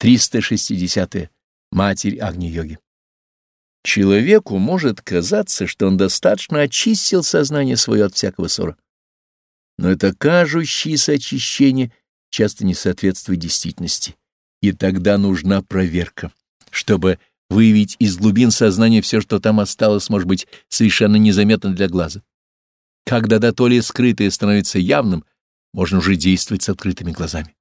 360. -е. Матерь Агни-йоги. Человеку может казаться, что он достаточно очистил сознание свое от всякого ссора. Но это кажущееся очищение часто не соответствует действительности, и тогда нужна проверка, чтобы выявить из глубин сознания все, что там осталось, может быть, совершенно незаметно для глаза. Когда до то ли скрытое становится явным, можно уже действовать с открытыми глазами.